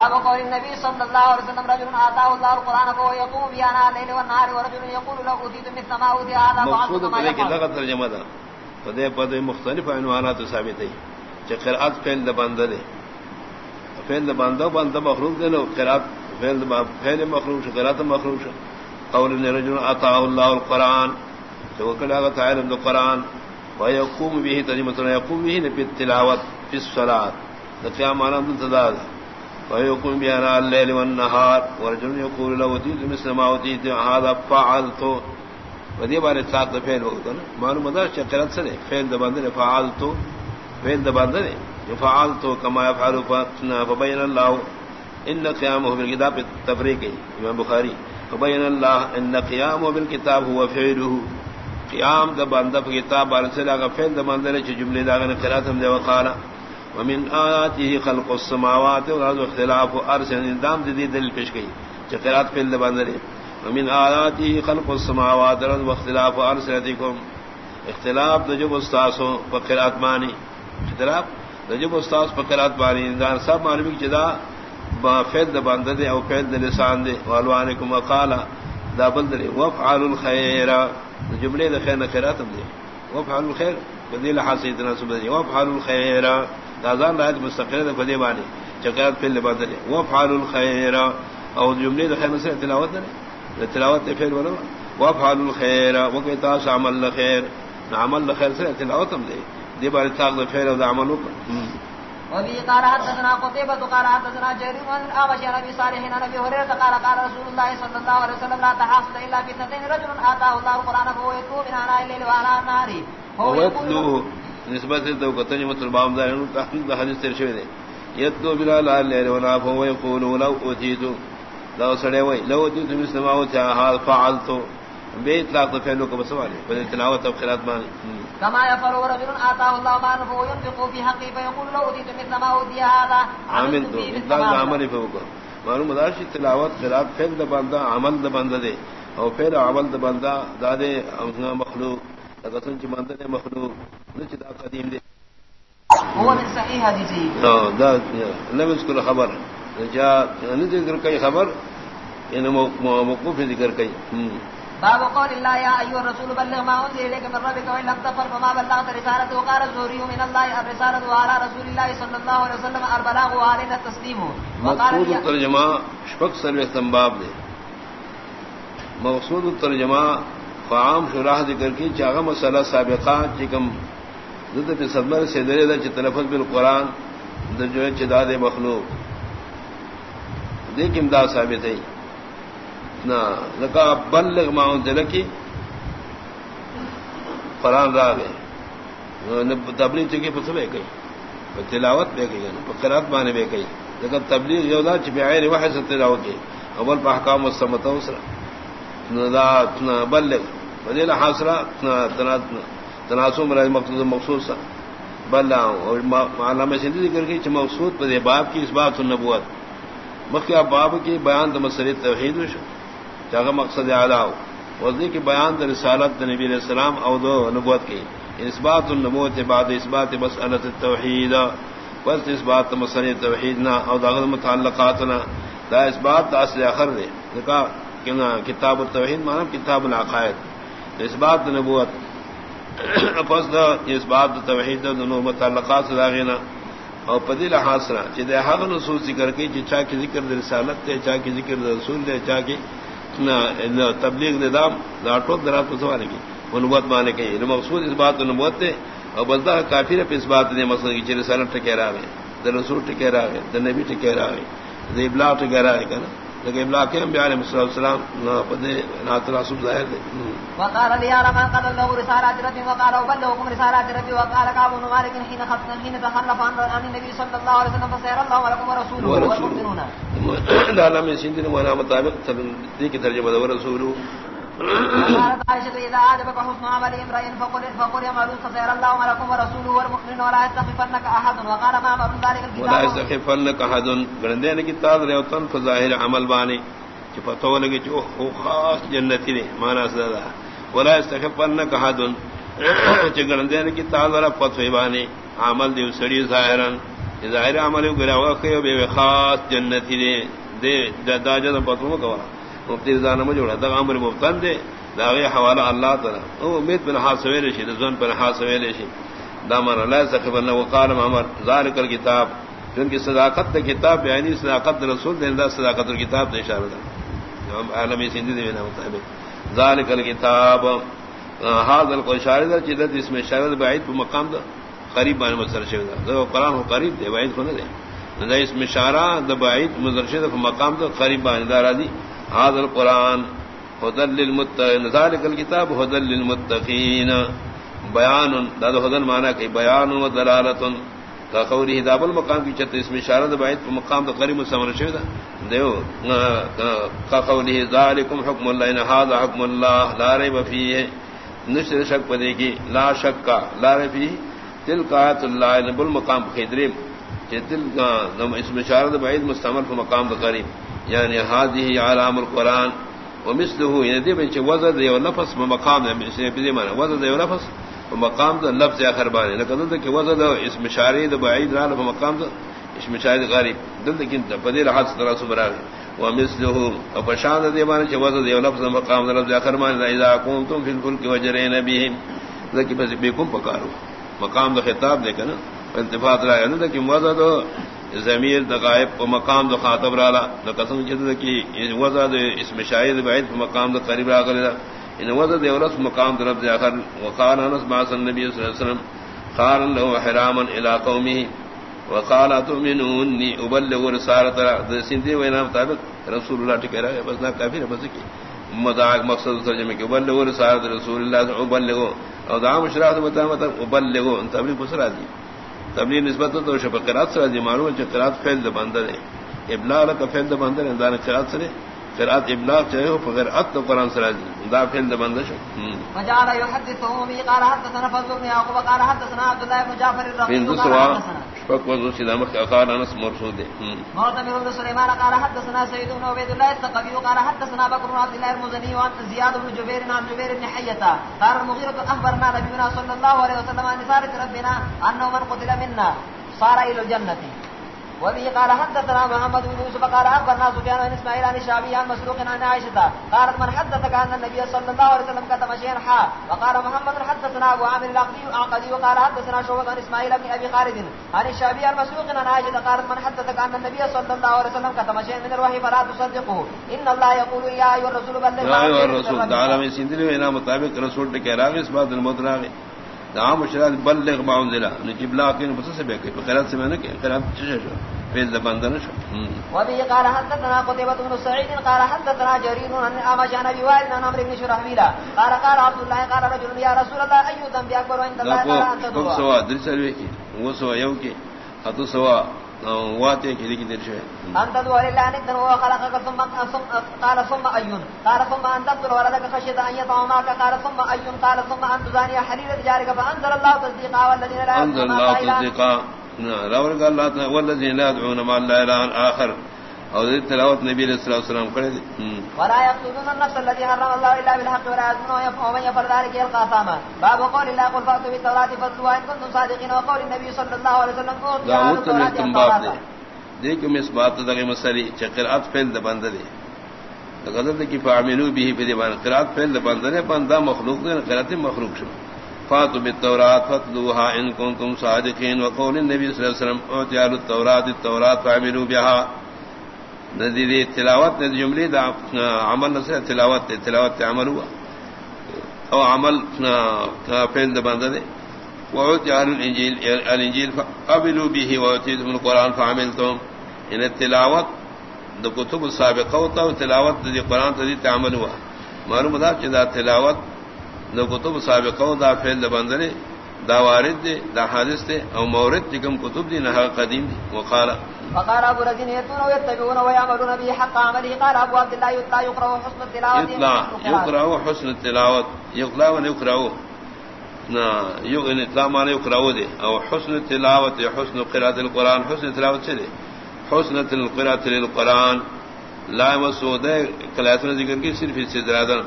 قول النبي صلى الله عليه وسلم رجل آتاه الله القرآن فهو يقوم بيانا الليل والنهار ورجل يقول له أتيت مثل ما أوتي هذا مقصود ہے کہ لغت ترجمہ دا پدے پدے مختلف عنوانات ثابت ہے کہ قرات فعل بندہ دے فعل بندہ بندہ مخلوق دے نو قرات فعل فعل مخلوق شو قرات مخلوق شو. قول رجل آتاه الله القرآن. تو کلا تعالی القرآن ويقوم به ترجمہ يقوم به بالتلاوت في الصلاة. قیام معنی تداد ويقوم بها الليل والنهار ورجل يقول له وديت مثل ما وديت هذا فعلت ودي بار اطلاق فعل وقت معلوم مدار شكرت سنه فعل ده بندر فعلت، فعل ده بندر فعلت كما يفعل فبين الله ان قيامه بالكتاب التفريق. امام بخاري. فبين الله ان قيامه بالكتاب هو فعله. قيام ده بندر في كتاب ارسل فعل ده بندر جمله ده قرات هم ده وقال ومن آياته خلق السماوات والأرض واختلاف أرض الدام دي دل پیش گئی چقرات في البندر ومن آياته خلق السماوات والأرض واختلاف أرض یعنی اختلاف دجب استاسو فقرات مانی اختلاف دجب استاس فقرات مانی دان سب معلومی جدا با فعل د دے او فعل لسان دے. والوانکم وقالا دا بندر وفعل الخير جملے د خیر نہ نخرات دے. وفعل الخير بدل حاصل حسیتنا سبحانه وفعل الخير دازان رات مستقل فدی بانی چکات پھر لبادل وفعل الخير. او جملے خیر مسئلہ تلاوت نے تلاوت پھر بولو وفعل الخير. وقتا عمل الخير عمل الخير سے تلاوت ہم دے دی بار تاغ خیر او عمل وفي قال حدثنا قتيبة قال حدثنا جرير بن الأعمش عن أبي صالح عن أبي هريرة قال قال رسول الله صلى الله عليه وسلم لا تحاسد إلا في اثنتين رجل آتاه الله القرآن فهو يتلو من آناء الليل وآناء النهار هو يتلو نسبت تو کتنی مطلب عام دار ان کا حدیث تیر شوی دے۔ یتلو بلا لا لے ولا فهو يقول لو اتيت لو سڑے وئی لو اتيت مثل ما اوتى حال فعلت بے اطلاق فعلو کو سوال ہے تلاوت او قرات مان كما يفعل رجل آتاه الله مالا فهو ينفق في حقه فيقول لو اتيت مثل ما اوتي هذا عملت اطلاق عمل فوق معلوم مدارش تلاوت قرات فعل د بندہ عمل د بندہ دے۔ او پھر عمل د بندہ دادے مخلوق۔ لگتن چ مندے مخلوق نچدا قدیم دے۔ هو من صحیح حدیثی دا خبر جا ان ذکر کئی خبر ان موقوف ذکر کئی۔ باب قول الله يا ايها الرسول بلغ ما انزل اليك من ربك وان لم تفعل فما بلغت رسالته وقال الزهري من الله الرساله وعلى رسول الله صلى الله عليه وسلم البلاغ وعلينا التسليم وقال الترجمه شفق سر استنباب دے۔ مقصود الترجمه فعام شراح ذکر کی چاغم مسئلہ سابقہ چکم ضد پہ صدمر سے درے دا تلفظ بالقرآن در جو ہے چداد مخلوق۔ دیکھ امداد ثابت ہے۔ نہ لکا بلغ معاون دلکی قرآن را گئے تبلیغ چکی پسو بے گئی تلاوت بے گئی یعنی قرات مانے بے گئی لیکن تبلیغ یودا چپے آئے واحد سے تلاوت کی۔ اول پہ حکام مستمت بلغ۔ بدل حاصلہ تناسب مقصود مخصوص بل علامہ سندھی ذکر کی مقصود پر باب کی اس بات النبوت مکہ باب کی بیان مسل توحید و جگہ مقصد اعلیٰ وزی کی بیان د رسالت نبی علیہ السلام او دو نبوت کی۔ اس بات النبوت بعد اس بات بس الت توحید۔ بس اس بات مسل توحید نہ او داغل متعلقات نہ دا اس بات اصل اخر دے۔ کتاب التوحید مانا کتاب العقائد۔ اس بات نبوت. پس دا اس بات توحید دونوں متعلقات سے داغینا اور پدی لحاصرہ چدے حق نصوص ذکر کی چاہ کی ذکر دے رسالت دے چاہ کی ذکر دے رسول دے چاہ کی تبلیغ دے دام داٹو درات کو سوانے کی نبوت مانے کی مقصود اس بات نبوت دے اور بلدا کافی رپ اس بات دے مسئلہ کی چی رسالت ٹکہ رہا ہے در رسول ٹکہ رہا ہے در نبی ٹکہ رہا ہے دے ابلاغ ٹکہ رہا ہے لیکن ابلاغ کے انبیاء علیہ السلام پدے ناتناسب ظاہر دے وقال لي على من قد له رسالات ربي وقال وبلغكم رسالات ربي وقال كعب بن مالك حين خطنا حين تخلف عن النبي صلى الله عليه وسلم فسير الله ولكم ورسوله والمؤمنون. لا لم يسندن ولا مطابق ذيك ترجمه ورسوله. قالت عائشة إذا أعجبك حسن عمل امرئ فقل فقل الله ورسوله والمؤمنون ولا يستخفنك أحد. وقال ما أمر ذلك الكتاب؟ ولا يستخفنك أحد. ریوتن فظاہر عمل بانی کہ پتہ لگے جو خاص جنتی نے مانا سدا ولا يستخفنك أحد چگرندے کی تعالی فتوی بانی عمل دی سڑی ظاہرا ظاہر عمل گرا کہ بے خاص جنتی دے دے دا جن پتو کو مفتی رضا نہ جوڑا دا امر مفتن دے دا غی حوالہ اللہ تعالی او امید بن حاسویل شی زون پر حاسویل شی دا من لا سخبن وقال محمد، ذالک الكتاب. جن کی صداقت دے کتاب یعنی صداقت رسول دے دا صداقت کتاب دے اشارہ دا عالمی سندھی دے نا مطابق ذالک الكتاب. هذا القشار دا جدت اس میں شاید بعید مقام دا قریب بان مسرشے دا دا قرآن ہو قریب دے بعید کو نہ دے نہ اس میں شارہ دا بعید مصر مسرشے دا مقام دا قریب بان دارا دی هذا القرآن هدى للمتقين. ذلك الكتاب هدى للمتقين. بیان، دا ہدن مانا کہ بیان و دلالت. کا قولی ہداب المقام کی چت اس میں اشارہ بعید کو مقام تو قریب مسمر شے دا دیو کا قولی ذالکم حکم اللہ، ان هذا حکم اللہ، لا ریب فیہ نشر شک پدے کی، لا شک کا لا ریب فیہ تل قات اللہ، ان بالمقام خدریم کہ تل اس میں اشارہ بعید مستمر کو مقام تو قریب. یعنی هذه علام القران ومثله يدي بنت وزد يو نفس مقام اسے بھی یعنی معنی وزد يو نفس مقام ذا لفظ اخر بانی لکن ذا کہ وزد اسم شاری ذا بعید رال مقام ذا اسم شاری غریب. دل لیکن بدل حادث طرح سبرا ومثله وبشان ذا معنی کہ وزد يو لفظ مقام ذا لفظ اخر بانی اذا كنتم في الفلك وجرين بهم. ذا بس بكم پکارو مقام ذا خطاب دے کنا التفات رہا ہے کہ وزد زمیر دقائب کو مقام دو خاطب رالا دو قسم جد کی وزد اس میں شاہد بعید کو مقام دو قریب را کر ان وزد اولس مقام دو رب آخر وقال انس معص النبی صلی اللہ علیہ وسلم، قال له حراما الى قومه. وقال اتؤمنوني ابلغ رسالة سندي وینا مطابق رسول اللہ ٹکرا ہے بس نہ کافی ہے بس کی مذاق مقصد ترجمے کے ابلغ رسالة رسول اللہ ابلغ. او دعام شراط بتا مطلب ابلغ. تبلیغ بسرا دی تبلیغ نسبت تو شپ قرات سره دی معلوم چې قرات فعل د ابلاغ کا فعل د بندر ہے دان قرات سره قرات ابلاغ چاہے ہو فقر ات قران سره دا فعل د شو۔ وجعل يحدثهم بي قال حدثنا فضل بن يعقوب قال حدثنا عبد الله بن جعفر الرقي قال حدثنا فك مخ قال انس مرفوع موت معتمر بن سليمان قال حدثنا سيد بن عبيد الله الثقفي قال حدثنا بكر بن عبد الله المزني وعن زياد بن جبير عن جبير بن حيته قال المغيرة اخبرنا نبينا صلى الله عليه وسلم عن سارة ربنا انه من قتل منا صار الى الجنه وبه قال حدثنا محمد بن يوسف قال اخبرنا سفيان بن اسماعيل عن الشعبي عن مسروق عن عائشه قالت من حدثك ان النبي صلى الله عليه وسلم كتب شيئا حا وقال محمد حدثنا ابو عامر العقدي وقال حدثنا شعبة عن اسماعيل بن ابي خالد عن الشعبي عن مسروق عن عائشه قالت من حدثك ان النبي صلى الله عليه وسلم كتب شيئا من الوحي فلا تصدقه. ان الله يقول يا ايها الرسول بلغ ما انزل الرسول تعالى من سندل مطابق رسول کے اس بات المدراغ دعام شراد بلغ ما انزل. نجيب لاكن بس سے کہ قرات سے میں نے کہ قرات چھ فعل بندن شو. وبه قال حدثنا قتيبة بن سعيد قال حدثنا جرير عن أعمش عن أبي وائل عن عمرو بن شرحبيل. قال قال عبد الله قال رجل يا رسول الله أي ذنب أكبر عند الله؟ قال أن تدعو سوا. درس الوكي هو سوا. يوكي حتى سوا. واتے کی دیکھ دیر شوئے انت دو لله ان تنو خلقك ثم قال ثم ايون قال ثم ان تقتل ولدك خشيه ان معك. قال ثم ايون قال ثم ان تزاني حليل جارك فانزل الله تصديقا والذين لا انزل الله تصديقا. راور کا اللہ والذین لا يدعون مع الله الا اخر اور تلاوت نبی علیہ والسلام. کرے ولا يقتلون النفس التي حرم الله الا بالحق ولا يزنون ومن يفعل ذلك يلقى اثاما باب قول الله قل فاتوا بالتوراة فاتلوها ان كنتم صادقين وقول النبي صلى الله عليه وسلم دعوت التوراة دیکھ میں اس بات تک مسئلہ چقرات فعل د بندہ دے. غضب کی فعملوا به بدیوان قرات فعل د بندہ نے بندہ مخلوق دے قرات مخلوق شو. فاتوا بالتوراة فتلوها ان كنتم صادقين وقول النبي صلى الله عليه وسلم اعطوا التوراة التوراة فعملوا بها. نذیر تلاوت نے جملے، دا عمل نہ سے تلاوت تلاوت عمل ہوا۔ او عمل فعل دا بندہ دے۔ وعطوا الانجيل الانجيل فقبلوا به واتيتم القران فعملتم ان یعنی التلاوت دا کتب السابقہ ہوتا و تلاوت دا قرآن تا دی تعمل ہوا۔ معلوم دا کہ دا تلاوت دا کتب سابقہ دا فعل دا بندرے دا وارد دے، دا حادث دے، او مورد جکم کتب دی نحا قدیم دی وقال وقال ابو رزين يتون ويتبعون ويعملون به حق عمله. قال ابو عبد الله يطلع يقرأ حسن التلاوة. يطلع يقرأ حسن التلاوة. يقرأ ويقرأ نا يغن اطلاع معنی يقرأ دے او حسن التلاوة حسن قراءة القرآن. حسن التلاوة چلے حسن القراءة للقرآن. لا يمسو دے کلاسنا ذکر کی صرف اس سے درادن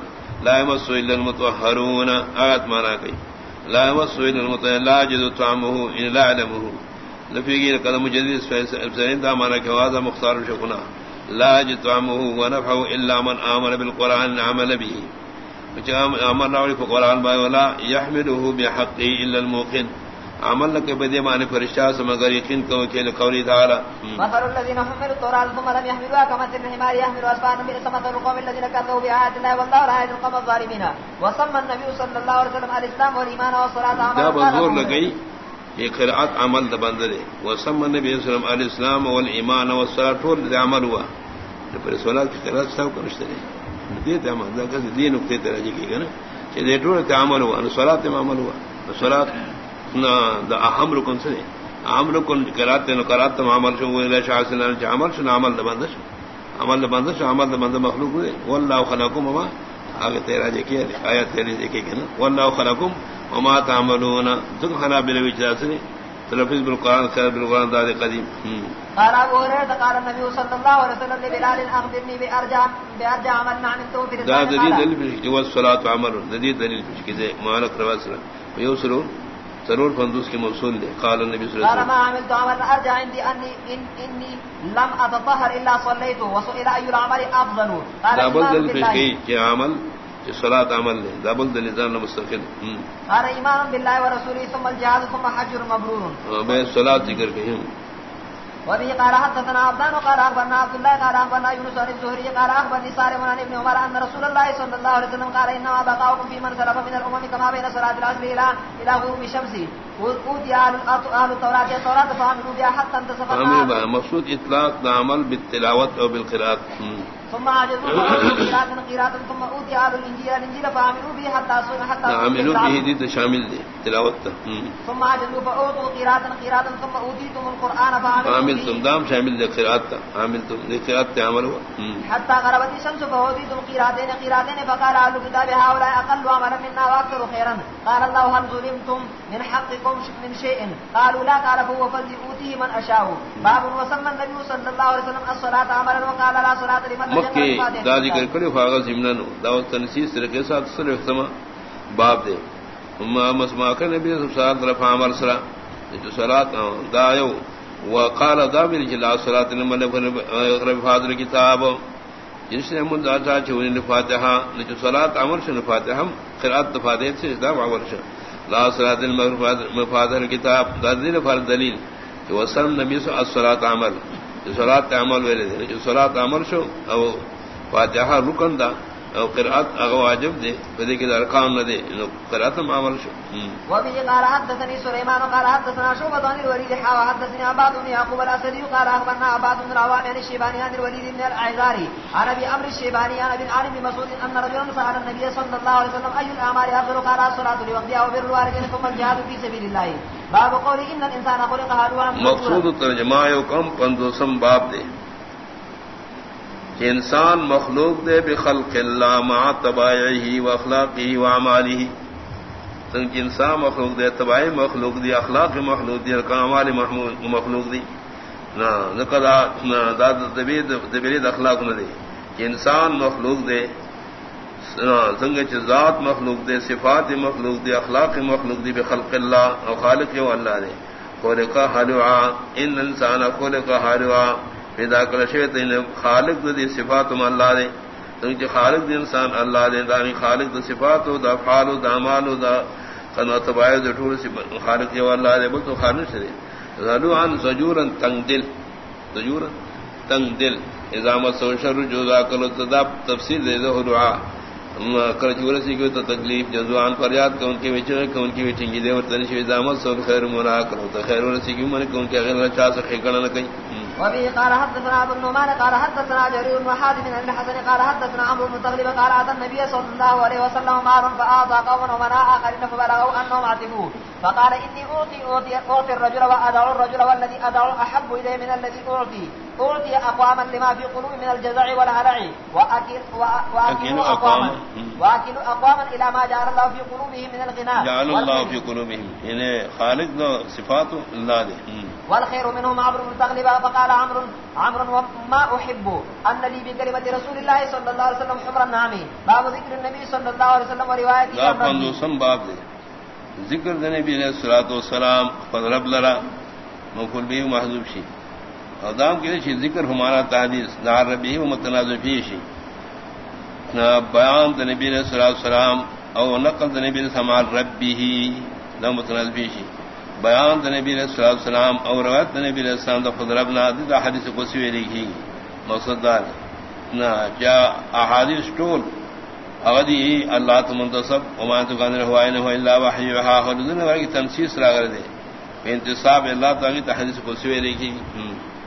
لا يمسو الا المتوحرون آیت مانا کئی. لا يمسو الا المتوحرون لا جدو طعمه ان لا لفیگی قدم جدید دا مانا کہ واضح مختار شکنا لا جتعمه ونفعه الا من آمن بالقرآن عمل به. عمل راوڑی فقرآن بائی ولا يحمله بحقه الا الموقن. عمل لك بدي معنی فرشتہ سمگر یقین کو کہ قولی تعالی. مثل الذين حملوا التوراة ثم لم يحملوها كمثل الحمار يحمل اسفارا بئس مثل القوم الذين كذبوا بآيات الله والله لا يهدي القوم الظالمين. وسمى النبي صلى الله عليه وسلم الاسلام والايمان والصلاه عملا بزور لگئی. یہ قرات عمل د بندرے وسمى النبي صلى الله عليه وسلم الاسلام والايمان والصلاه طول عمل ہوا۔ پھر صلات کی قرات سب کرشتے دے۔ جی تے عمل۔ دا کہ دین نقطے درجے کی گنا کہ دے ٹول عمل ہوا۔ صلات عمل ہوا۔ صلات دا اہم رکن سے۔ اہم رکن کراتے نو کراتے عمل شو۔ الى شاہ سنان چ عمل شو عمل دا بندش عمل دا بندش عمل دا بند مخلوق دے والله خلقکم، وما؟ آگے تیرا جے جی کہ آیت تیرے جے جی کہ نا والله خلقکم وما تعملون. ذکر حنا بلوی جاسنی تلفظ بالقران خیر بالقران دا قدیم. قال ابو هريره قال النبي صلى الله عليه وسلم لبلال اخبرني بارجع بارجع عمل ما عملته في دا دلیل دلیل والصلاه عمل. دلیل دلیل کہ مالک رواسل یوسرون ضرور فندوس کے موصول دے. قال النبی صلی اللہ علیہ وسلم ما عملت عمل ارجع عندي اني ان اني لم اتطهر الا صليت وسئل اي العمل افضل قال پیش کی کہ عمل کہ صلات عمل لے دبل دل نظام مستقل۔ قال ایمان بالله ورسوله ثم الجهاد ثم حج مبرور۔ میں صلات ذکر کی ہوں۔ وبه قال حدثنا عبدان وقال اخبرنا عبد الله قال اخبرنا يونس بن الزهري قال اخبرني سالم بن ابن عمر ان رسول الله صلى الله عليه وسلم قال انما بقاؤكم في من سلف من الامم كما بين صلاه العصر الى الى غروب الشمس. مقصود اطلاق العمل بالتلاوه او بالقراءه ثم قراءة قراءة عملوا به دي شامل دي تلاوت ثم عجزوا فاوتوا قراءة قراءة ثم اوتيتم القران فعملوا عامل تم دام شامل دے قرات عامل تم دے قرات تے عمل ہوا. حتى غربت الشمس فهودي تم قراتين قراتين فقال اهل الكتاب هؤلاء اقل عملا منا واكثر خيرا قال الله هل ظلمتم من حقكم من شيء. قالوا لا قال فهو فلي اوتيه من اشاء باب وسمى النبي صلى الله عليه وسلم الصلاه عملا وقال لا صلاه لمن لم يقرا دا ذکر کرے فاغ زمنن دعوت تنسیس کے ساتھ صرف سما باب دے اما مسما کہ نبی صلی اللہ علیہ وسلم عمل سرا جو صلات دا یو. وقال دابر جلا صلاه من فاضل الكتاب. جس نے من ذات چونی الفاتحه لج صلاه امر شن فاتحه قرات فاتحه سے دا امر شن لا صلات المغرب فاضل الكتاب. ذل فرض دلیل. کہ وسلم نبی سو اللہ علیہ وسلم عمل. صلاه عمل ویلے جو صلاه عمل شو، او فاتحہ رکن دا. او قرات اغه واجب دے بدی کے ارکان نہ دے نو قرات معامل شو۔ و بھی قال حدثني سليمان قال حدثنا شعبة عن الوليد حا حدثني عباد بن يعقوب الاسدي قال اخبرنا عباد بن روان عن الشيباني عن الوليد بن الاعذاري عن ابي امر الشيباني عن ابي عالم مسعود ان رجلا سال النبي صلى الله عليه وسلم اي الاعمال افضل قال الصلاه لوقتها وبر الوالدين ثم الجهاد في سبيل الله. باب قول ان الانسان خلق هلوعا مقصود ترجمہ یو کم باب دے۔ کہ انسان مخلوق دے بخلق اللہ مع تباہی و اخلاقی و عمالی تنک انسان مخلوق دے تباہی مخلوق دی، اخلاق مخلوق دی اکامال مخلوق دی۔ دبیر اخلاق نہ دے۔ کہ انسان مخلوق دے سنگ ذات مخلوق دے، صفات مخلوق دے، اخلاق مخلوق دی بخلق اللہ اور خالق و اللہ دے۔ خولقا حلوعا ان انسان خولقا حلوعا پیدا کر شیت خالق دی صفات من اللہ دے۔ تو خالق دی انسان اللہ دے دانی خالق دی صفات دا افعال دا اعمال دا قنا تبعی دا ٹھول سی خالق دی اللہ دے بل تو خالق سے ذلو عن زجورا تنگ دل زجورا تنگ دل اذا سوشر جو ذا کلو تداب تفسیر دے، دو دعا۔ کرچور سی کو تو تکلیف، جزوان فریاد کہ ان کے وچے کہ ان کی وچنگی دے اور تنشی اذا سو خیر مرا کرو تو خیر ورسی کی من کہ ان کے غیر چا سے خکڑا نہ کہیں۔ وبه قال حدثنا ابو النعمان قال حدثنا جرير بن حاتم بن الحسن قال حدثنا عمرو بن تغلب قال اتى النبي صلى الله عليه وسلم مار فاعطى قوما ومنع اخرين فبلغوا انهم عتبوه فقال اني اعطي اعطي اعطي الرجل وادعو الرجل والذي ادعو احب الي من الذي اعطي اعطي اقواما لما في قلوب من الجزع والهلع واكل واكل اقواما واكل اقواما الى ما جعل الله في قلوبهم من الغناء. جعل الله في قلوبهم. يعني خالق صفات الله دي. والخير منهم عمرو بن تغلب فقال عمرو عمرو ما احب ان لي بكلمه رسول الله صلى الله عليه وسلم حمر النعم باب ذكر النبي صلى الله عليه وسلم وروايه لا بندو سم باب دے ذکر دے نبی علیہ الصلوۃ والسلام فضرب لرا مفول بھی محضوب شی ادام کے لیے ذکر ہمارا تحدیث نار ربی و متنازفی شی۔ بیان نبی علیہ الصلوۃ والسلام او نقل نبی علیہ السلام ربی ہی نہ متنازفی شی۔ بیان نبی علیہ الصلوۃ والسلام او روایت نبی علیہ السلام دا خود ربنا دا حدیث کو قدسی لکھی مقصد دار نہ کیا احادیث ٹول اغدی اللہ تمنتصب وما تقان رہوا انه الا وحی وها حدن ورگی تنسیس را دے انتصاب اللہ تعالی تحدیث کو سوے لکھی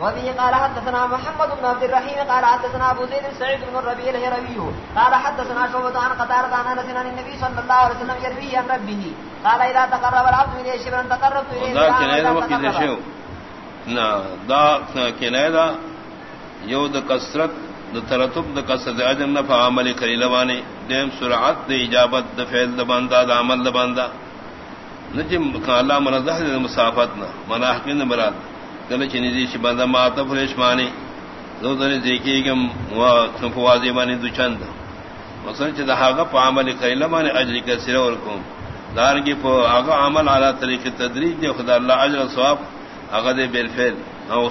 وبه قال حدثنا محمد بن عبد الرحيم قال حدثنا ابو زيد سعيد بن الربيع الهروي قال حدثنا شعبة عن قتادة عن انس عن النبي صلى الله عليه وسلم يروي عن ربه قال اذا تقرب العبد اليه شبرا تقربت اليه ذراعا نا دا کنایدا یو د کثرت د ترتب د کثرت اجر نہ عمل کری لوانے دیم سرعت د اجابت د فعل د بندا د عمل د بندا نجم اللہ منزہ مسافت نہ مناحقین مراد چنیزی بندہ ماتا مانی. دو دنی گم مانی دو چند. مثلا پا عمل کریلا مانی اجری کا سر دار کی پا آگا عمل علا طریق تدریج دے خدا اللہ عجر صواب آگا دے بالفعل او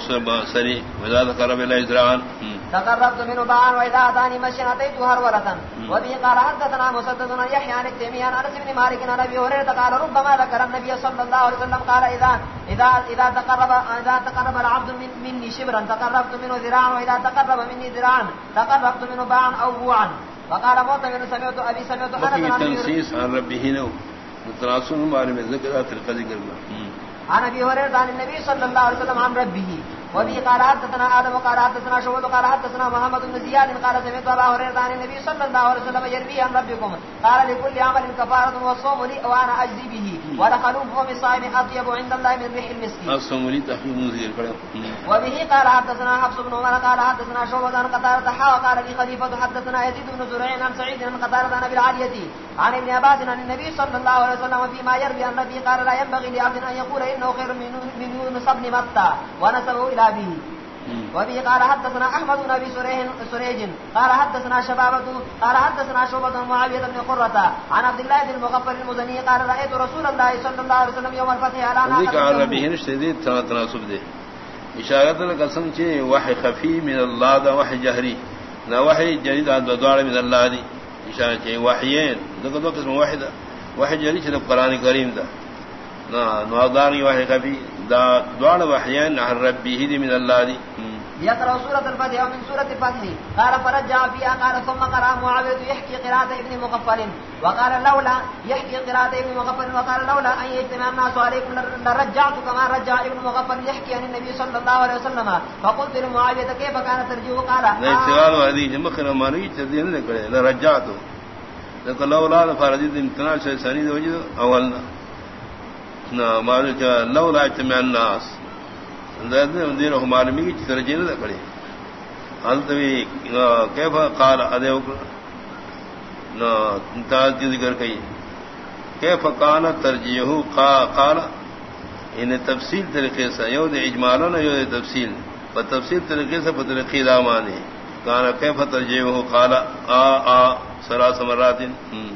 سری مزاد قرب الى ازرعان تقربت منه باعا واذا اتاني مشيا اتيت هرولة. وبه قال حدثنا مسدد يحيى عن التيمي عن انس بن مالك عن ابي هريره قال ربما ذكر النبي صلى الله عليه وسلم قال اذا اذا اذا تقرب اذا تقرب العبد من مني شبرا تقربت منه ذراعا واذا تقرب مني ذراعا تقربت منه باعا او بوعا. وقال موت من سمعت ابي سمعت انس تنسيس عن ربه نو تناسون بارے میں ذکر ذکر عن ابي هريره عن النبي صلى الله عليه وسلم عن ربه. وفي قال حدثنا آدم قال حدثنا شعبة قال حدثنا محمد بن زياد قال سمعت ابا هريره عن النبي صلى الله عليه وسلم يروي عن ربكم. قال لكل عمل كفارة والصوم لي وانا اجزي به. ودخلوا فم الصائم اطيب عند الله من ريح المسك الصوم لي تحريم نزيل وبه قال حدثنا حفص بن عمر قال حدثنا شعبة عن قتادة حا قال لي خليفة حدثنا يزيد بن زريع عن سعيد عن قتادة عن ابي العالية عن ابن عباس عن النبي صلى الله عليه وسلم فيما يروي عن ربه قال لا ينبغي لعبد ان يقول انه خير من يونس بن متى ونسبه الى به وبه قال حدثنا احمد بن ابي سريج. قال حدثنا شبابه قال حدثنا شعبة معاوية بن قرة عن عبد الله بن المغفر المزني قال رايت رسول الله صلى الله عليه وسلم يوم الفتح على ناقه قال ربه نشديد تناسب ده اشارت القسم چه وحي خفي من الله ده وحي جهري. نہ وحي جديد عند دوار من الله دي. اشارت چه وحيين. ده دو قسم واحده وحي جهري چه قران کریم ده نہ نوادار وحي خفي. دا دوار وحيين عن ربه من الله دي يقرأ سورة الفتح ومن سورة الفتح قال فرجع فيها قال ثم قرأ معاوية يحكي قراءة ابن مغفل. وقال لولا يحكي قراءة ابن مغفل. وقال لولا أن يجتمع الناس عليكم لرجعت كما رجع ابن مغفل يحكي عن النبي صلى الله عليه وسلم. فقلت لمعاوية كيف كان ترجيه قال اشتغال وهذه جمخنا مانوي تدين لك لرجعته لقد لولا فرديد امتناع شيء سنيد وجد أولنا لولا اجتمع الناس دین معلومی کی ترجیح نہ کرے انتوی کیف قال ادے نہ ذکر کئی کیف کان ترجیح قال ان تفصیل طریقے سے یو دے اجمالا نہ یو تفصیل۔ پر تفصیل طریقے سے پتر قیدا مانے کان کیف ترجیح قال آ آ سرا سمرات